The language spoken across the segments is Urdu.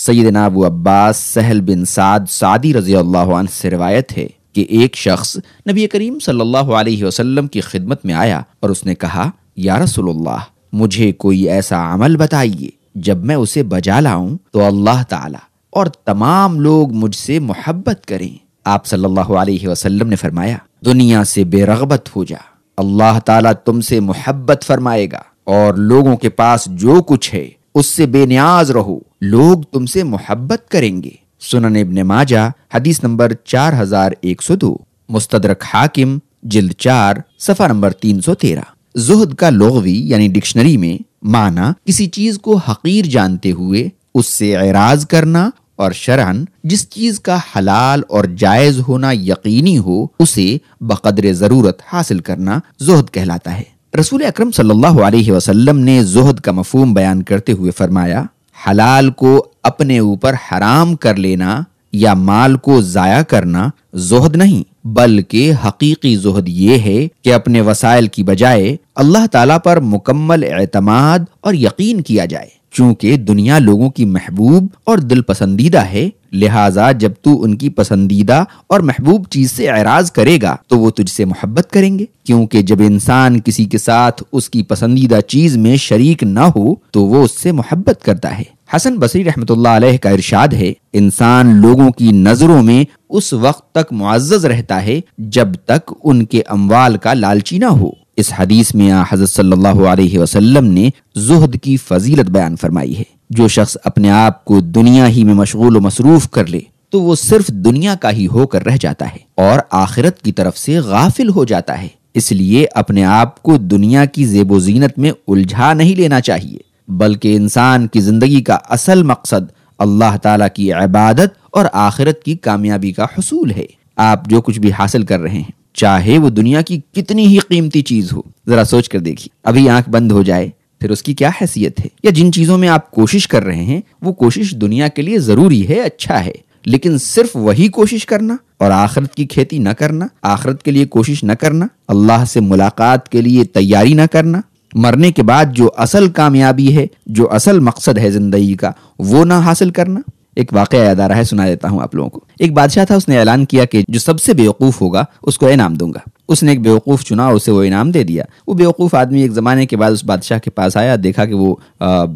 سیدنا ابو عباس سہل بن سعد سعدی رضی اللہ عنہ سے روایت ہے کہ ایک شخص نبی کریم صلی اللہ علیہ وسلم کی خدمت میں آیا اور اس نے کہا، یا رسول اللہ، مجھے کوئی ایسا عمل بتائیے جب میں اسے بجا لاؤں تو اللہ تعالی اور تمام لوگ مجھ سے محبت کریں۔ آپ صلی اللہ علیہ وسلم نے فرمایا، دنیا سے بے رغبت ہو جا، اللہ تعالیٰ تم سے محبت فرمائے گا اور لوگوں کے پاس جو کچھ ہے، اس سے بے نیاز رہو۔ لوگ تم سے محبت کریں گے۔ سنن ابن ماجہ، حدیث نمبر چار ہزار ایک سو دو۔ مستدرک حاکم، جلد چار، صفحہ نمبر تین سو تیرہ۔ زہد کا لغوی یعنی ڈکشنری میں، معنی کسی چیز کو حقیر جانتے ہوئے، اس سے اعراض کرنا اور شرعن جس چیز کا حلال اور جائز ہونا یقینی ہو، اسے بقدر ضرورت حاصل کرنا زہد کہلاتا ہے۔ رسول اکرم صلی اللہ علیہ وسلم نے زہد کا مفہوم بیان کرتے ہوئے فرمایا حلال کو اپنے اوپر حرام کر لینا یا مال کو ضائع کرنا زہد نہیں، بلکہ حقیقی زہد یہ ہے کہ اپنے وسائل کی بجائے اللہ تعالیٰ پر مکمل اعتماد اور یقین کیا جائے۔ چونکہ دنیا لوگوں کی محبوب اور دل پسندیدہ ہے لہٰذا جب تو ان کی پسندیدہ اور محبوب چیز سے اعراض کرے گا، تو وہ تجھ سے محبت کریں گے۔ کیونکہ جب انسان کسی کے ساتھ اس کی پسندیدہ چیز میں شریک نہ ہو، تو وہ اس سے محبت کرتا ہے۔ حسن بصری رحمۃ اللہ علیہ کا ارشاد ہے، انسان لوگوں کی نظروں میں اس وقت تک معزز رہتا ہے جب تک ان کے اموال کا لالچی نہ ہو۔ اس حدیث میں حضرت صلی اللہ علیہ وسلم نے زہد کی فضیلت بیان فرمائی ہے۔ جو شخص اپنے آپ کو دنیا ہی میں مشغول و مصروف کر لے، تو وہ صرف دنیا کا ہی ہو کر رہ جاتا ہے اور آخرت کی طرف سے غافل ہو جاتا ہے۔ اس لیے اپنے آپ کو دنیا کی زیب و زینت میں الجھا نہیں لینا چاہیے، بلکہ انسان کی زندگی کا اصل مقصد اللہ تعالیٰ کی عبادت اور آخرت کی کامیابی کا حصول ہے۔ آپ جو کچھ بھی حاصل کر رہے ہیں، چاہے وہ دنیا کی کتنی ہی قیمتی چیز ہو، ذرا سوچ کر دیکھیے۔ ابھی آنکھ بند ہو جائے پھر اس کی کیا حیثیت ہے؟ یا جن چیزوں میں آپ کوشش کر رہے ہیں، وہ کوشش دنیا کے لیے ضروری ہے اچھا ہے، لیکن صرف وہی کوشش کرنا اور آخرت کی کھیتی نہ کرنا، آخرت کے لیے کوشش نہ کرنا، اللہ سے ملاقات کے لیے تیاری نہ کرنا، مرنے کے بعد جو اصل کامیابی ہے، جو اصل مقصد ہے زندگی کا، وہ نہ حاصل کرنا۔ ایک واقعہ یاد آ رہا ہے، سنا دیتا ہوں آپ لوگوں کو۔ ایک بادشاہ تھا، اس نے اعلان کیا کہ جو سب سے بیوقوف ہوگا، اس کو انعام دوں گا۔ اس نے ایک بیوقوف چنا اور اسے وہ انعام دے دیا۔ وہ بیوقوف آدمی ایک زمانے کے بعد اس بادشاہ کے پاس آیا، دیکھا کہ وہ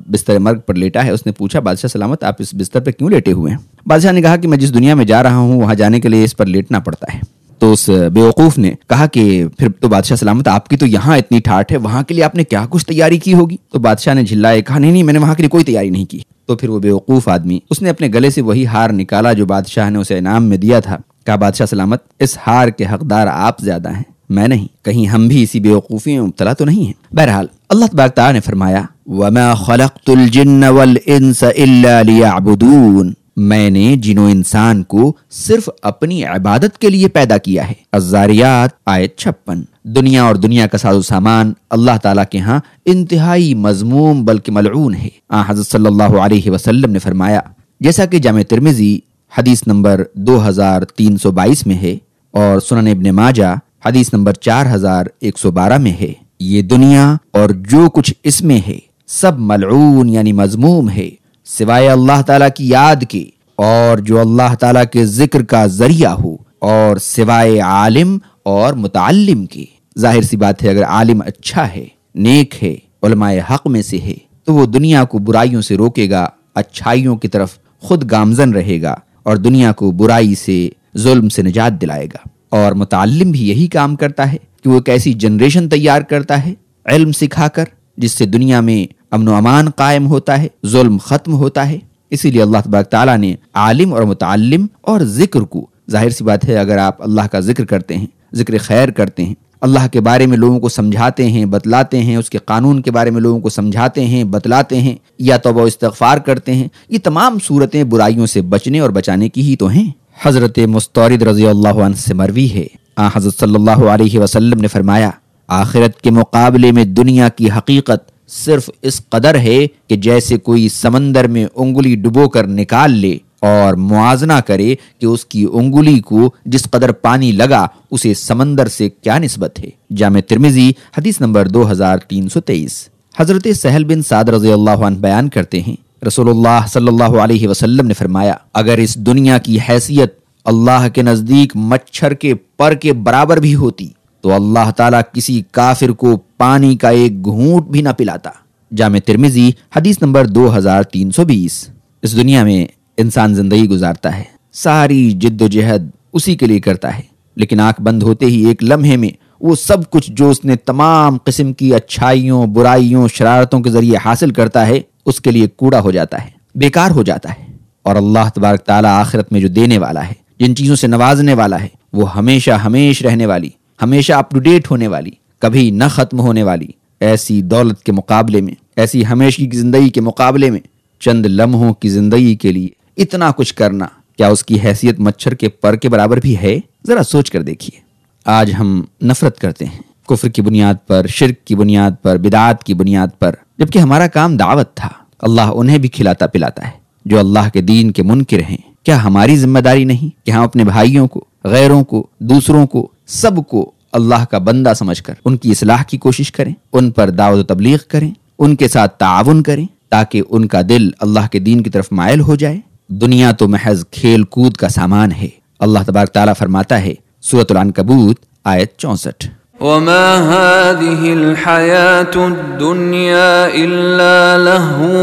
بستر مرگ پر لیٹا ہے۔ اس نے پوچھا، بادشاہ سلامت، آپ اس بستر پہ کیوں لیٹے ہوئے ہیں؟ بادشاہ نے کہا کہ میں جس دنیا میں جا رہا ہوں، وہاں جانے کے لیے اس پر لیٹنا پڑتا ہے۔ تو اس بیوقوف نے کہا کہ پھر تو بادشاہ سلامت، آپ کی تو یہاں اتنی ٹھاٹ ہے، وہاں کے لیے آپ نے کیا کچھ تیاری کی ہوگی؟ تو بادشاہ نے جھلائے کہا، نہیں نہیں، میں نے وہاں کے لیے کوئی تیاری نہیں کی۔ تو پھر وہ بیوقوف آدمی، اس نے اپنے گلے سے وہی ہار نکالا جو بادشاہ نے اسے انعام میں دیا تھا۔ کہا، بادشاہ سلامت، اس ہار کے حقدار آپ زیادہ ہیں، میں نہیں، کہیں ہم بھی اسی بیوقوفی میں مبتلا تو نہیں ہیں۔ بہرحال، اللہ تبارک تعالی نے فرمایا، وما خلقت الجن والانس الا ليعبدون۔ میں نے جنو انسان کو صرف اپنی عبادت کے لیے پیدا کیا ہے۔ الزاریات، آیت چھپن۔ دنیا اور دنیا کا ساز و سامان اللہ تعالیٰ کے ہاں انتہائی مضموم بلکہ ملعون ہے۔ آن حضرت صلی اللہ علیہ وسلم نے فرمایا، جیسا کہ جامع ترمیزی حدیث نمبر دو ہزار تین سو بائیس میں ہے اور سنن ابن ماجہ حدیث نمبر چار ہزار ایک سو بارہ میں ہے۔ یہ دنیا اور جو کچھ اس میں ہے، سب ملعون یعنی مضموم ہے۔ سوائے اللہ تعالیٰ کی یاد کے اور جو اللہ تعالیٰ کے ذکر کا ذریعہ ہو اور سوائے عالم اور متعلم کے ظاہر سی بات ہے، اگر عالم اچھا ہے، نیک ہے، علماء حق میں سے ہے، تو وہ دنیا کو برائیوں سے روکے گا، اچھائیوں کی طرف خود گامزن رہے گا اور دنیا کو برائی سے، ظلم سے نجات دلائے گا۔ اور متعلم بھی یہی کام کرتا ہے کہ وہ ایک ایسی جنریشن تیار کرتا ہے، علم سکھا کر جس سے دنیا میں امن و امان قائم ہوتا ہے، ظلم ختم ہوتا ہے۔ اسی لیے اللہ تبارک تعالیٰ نے عالم اور متعلم اور ذکر کو، ظاہر سی بات ہے، اگر آپ اللہ کا ذکر کرتے ہیں، ذکر خیر کرتے ہیں، اللہ کے بارے میں لوگوں کو سمجھاتے ہیں، بتلاتے ہیں، اس کے قانون کے بارے میں لوگوں کو سمجھاتے ہیں، بتلاتے ہیں، یا تو وہ استغفار کرتے ہیں، یہ تمام صورتیں برائیوں سے بچنے اور بچانے کی ہی تو ہیں۔ حضرت مستورد رضی اللہ عنہ سے مروی ہے۔ آ حضرت صلی اللہ علیہ وسلم نے فرمایا آخرت کے مقابلے میں دنیا کی حقیقت صرف اس قدر ہے کہ جیسے کوئی سمندر میں انگلی ڈبو کر نکال لے اور موازنہ کرے کہ اس کی انگلی کو جس قدر پانی لگا اسے سمندر سے کیا نسبت ہے۔ جامع ترمیزی حدیث نمبر دو ہزار تین سو تیئیس۔ حضرت سہل بن سعد رضی اللہ عنہ بیان کرتے ہیں، رسول اللہ صلی اللہ علیہ وسلم نے فرمایا، اگر اس دنیا کی حیثیت اللہ کے نزدیک مچھر کے پر کے برابر بھی ہوتی تو اللہ تعالیٰ کسی کافر کو پانی کا ایک گھونٹ بھی نہ پلاتا۔ جامع ترمیزی حدیث نمبر دو ہزار تین سو بیس۔ اس دنیا میں انسان زندگی گزارتا ہے، ساری جد و جہد اسی کے لیے کرتا ہے، لیکن آنکھ بند ہوتے ہی ایک لمحے میں وہ سب کچھ جو اس نے تمام قسم کی اچھائیوں، برائیوں، شرارتوں کے ذریعے حاصل کرتا ہے، اس کے لیے کوڑا ہو جاتا ہے، بیکار ہو جاتا ہے۔ اور اللہ تبارک تعالیٰ آخرت میں جو دینے والا ہے، جن چیزوں سے نوازنے والا ہے، وہ ہمیشہ ہمیش رہنے والی ہمیشہ اپ ٹو ڈیٹ ہونے والی، کبھی نہ ختم ہونے والی ایسی دولت کے مقابلے میں، ایسی ہمیشگی کی زندگی کے مقابلے میں چند لمحوں کی زندگی کے لیے اتنا کچھ کرنا کیا اس کی حیثیت مچھر کے پر کے برابر بھی ہے؟ ذرا سوچ کر دیکھیے۔ آج ہم نفرت کرتے ہیں۔ کفر کی بنیاد پر، شرک کی بنیاد پر، بدعات کی بنیاد پر، جبکہ ہمارا کام دعوت تھا۔ اللہ انہیں بھی کھلاتا پلاتا ہے۔ جو اللہ کے دین کے منکر ہیں، کیا ہماری ذمہ داری نہیں کہ ہم اپنے بھائیوں کو، غیروں کو، دوسروں کو سب کو اللہ کا بندہ سمجھ کر، ان کی اصلاح کی کوشش کریں، ان پر دعوت و تبلیغ کریں، ان کے ساتھ تعاون کریں، تاکہ ان کا دل اللہ کے دین کی طرف مائل ہو جائے۔ دنیا تو محض کھیل کود کا سامان ہے۔ اللہ تبارک تعالیٰ فرماتا ہے سورت العنکبوت، آیت چونسٹھ۔ وما هذه الحياة الدنيا إلا لهو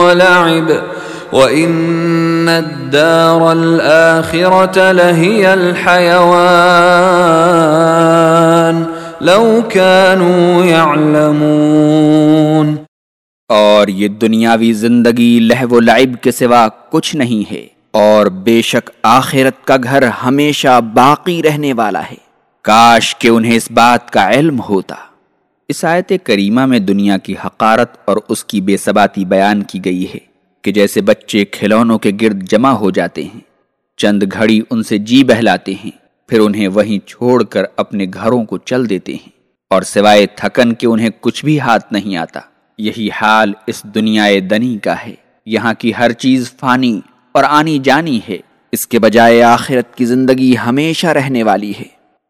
ولعب۔ وإن الدار الآخرة لهي الحيوان لو كانوا يعلمون اور یہ دنیاوی زندگی لہو و لعب کے سوا کچھ نہیں ہے اور بے شک آخرت کا گھر ہمیشہ باقی رہنے والا ہے۔ کاش کہ انہیں اس بات کا علم ہوتا۔ اس آیت کریمہ میں دنیا کی حقارت اور اس کی بے ثباتی بیان کی گئی ہے۔ کہ جیسے بچے کھلونوں کے گرد جمع ہو جاتے ہیں، چند گھڑی ان سے جی بہلاتے ہیں، پھر انہیں وہیں چھوڑ کر اپنے گھروں کو چل دیتے ہیں۔ اور سوائے تھکن کے انہیں کچھ بھی ہاتھ نہیں آتا۔ یہی حال اس دنیا دنی کا ہے۔ یہاں کی ہر چیز فانی اور آنی جانی ہے۔ اس کے بجائے آخرت کی زندگی ہمیشہ رہنے والی ہے۔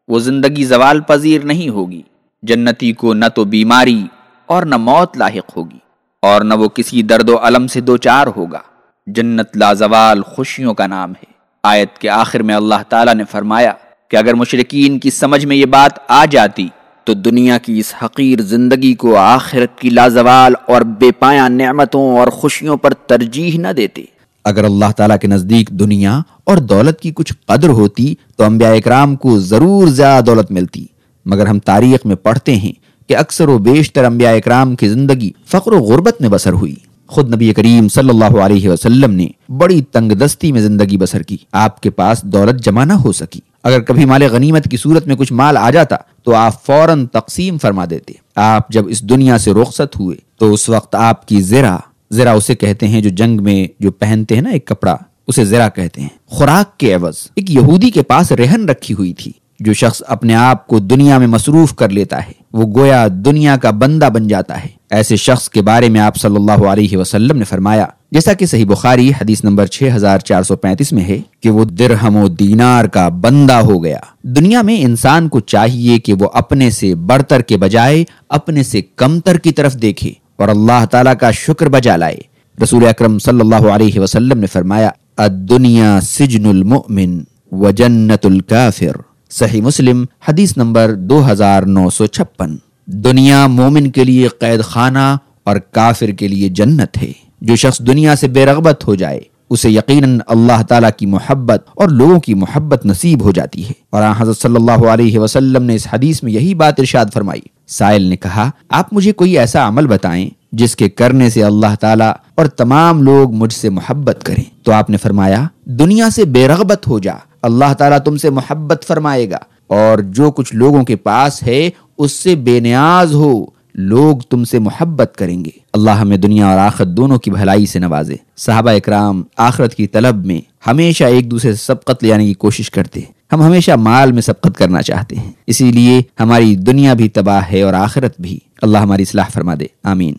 وہ زندگی زوال پذیر نہیں ہوگی۔ جنتی کو نہ تو بیماری اور نہ موت لاحق ہوگی۔ اور نہ وہ کسی درد و علم سے دو چار ہوگا۔ جنت لا زوال خوشیوں کا نام ہے۔ آیت کے آخر میں اللہ تعالیٰ نے فرمایا کہ اگر مشرقین کی سمجھ میں یہ بات آ جاتی تو دنیا کی اس حقیر زندگی کو آخرت کی لازوال اور بے پایا نعمتوں اور خوشیوں پر ترجیح نہ دیتے۔ اگر اللہ تعالیٰ کے نزدیک دنیا اور دولت کی کچھ قدر ہوتی تو انبیاء اکرام کو ضرور زیادہ دولت ملتی۔ مگر ہم تاریخ میں پڑھتے ہیں کہ اکثر و بیشتر انبیاء اکرام کی زندگی فقر و غربت میں بسر ہوئی۔ خود نبی کریم صلی اللہ علیہ وسلم نے بڑی تنگ دستی میں زندگی بسر کی۔ آپ کے پاس دولت جمع نہ ہو سکی۔ اگر کبھی مال غنیمت کی صورت میں کچھ مال آ جاتا تو آپ فوراً تقسیم فرما دیتے۔ آپ جب اس دنیا سے رخصت ہوئے تو اس وقت آپ کی زرا زرا اسے کہتے ہیں جو جنگ میں جو پہنتے ہیں نا ایک کپڑا، اسے زرا کہتے ہیں۔ خوراک کے عوض، ایک یہودی کے پاس رہن رکھی ہوئی تھی۔ جو شخص اپنے آپ کو دنیا میں مصروف کر لیتا ہے، وہ گویا دنیا کا بندہ بن جاتا ہے۔ ایسے شخص کے بارے میں آپ صلی اللہ علیہ وسلم نے فرمایا، جیسا کہ صحیح بخاری حدیث نمبر 6435 میں ہے کہ وہ درہم و دینار کا بندہ ہو گیا۔ دنیا میں انسان کو چاہیے کہ وہ اپنے سے بڑھتر کے بجائے اپنے سے کمتر کی طرف دیکھے اور اللہ تعالیٰ کا شکر بجا لائے۔ رسول اکرم صلی اللہ علیہ وسلم نے فرمایا، الدنیا سجن المؤمن و جنت الکافر۔ صحیح مسلم، حدیث نمبر دو ہزار نو سو چھپن۔ دنیا مومن کے لیے قید خانہ اور کافر کے لیے جنت ہے۔ جو شخص دنیا سے بے رغبت ہو جائے، اسے یقیناً اللہ تعالیٰ کی محبت اور لوگوں کی محبت نصیب ہو جاتی ہے۔ اور حضرت صلی اللہ علیہ وسلم نے اس حدیث میں یہی بات ارشاد فرمائی۔ سائل نے کہا، آپ مجھے کوئی ایسا عمل بتائیں جس کے کرنے سے اللہ تعالیٰ اور تمام لوگ مجھ سے محبت کریں۔ تو آپ نے فرمایا، دنیا سے بے رغبت ہو جا اللہ تعالیٰ تم سے محبت فرمائے گا اور جو کچھ لوگوں کے پاس ہے، اس سے بے نیاز ہو، لوگ تم سے محبت کریں گے۔ اللہ ہمیں دنیا اور آخرت دونوں کی بھلائی سے نوازے۔ صحابہ اکرام آخرت کی طلب میں ہمیشہ ایک دوسرے سے سبقت لے آنے کی کوشش کرتے ہم ہمیشہ مال میں سبقت کرنا چاہتے ہیں۔ اسی لیے ہماری دنیا بھی تباہ ہے اور آخرت بھی۔ اللہ ہماری اصلاح فرما دے۔ آمین۔